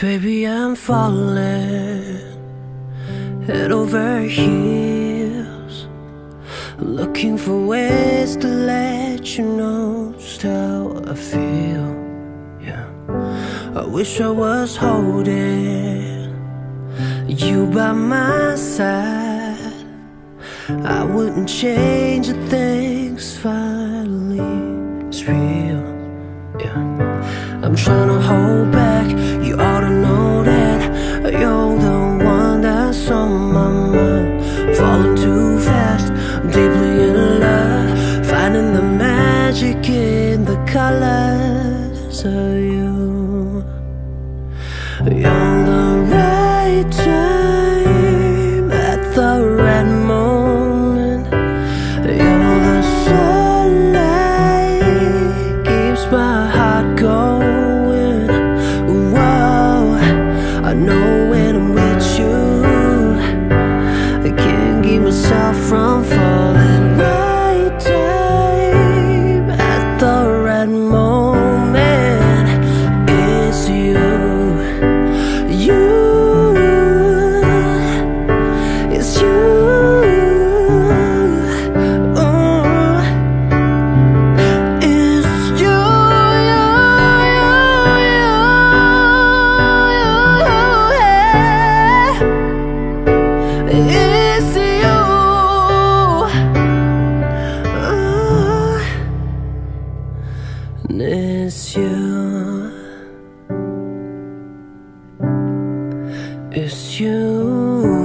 Baby, I'm falling head over heels, looking for ways to let you know just how I feel. Yeah, I wish I was holding you by my side. I wouldn't change a thing, finally it's real. Yeah, I'm trying to hold back. You colors of you. You're the right time at the right moment. You're the sunlight keeps my heart going. Whoa, I know when I'm with you, I can't keep myself from It's you. It's you.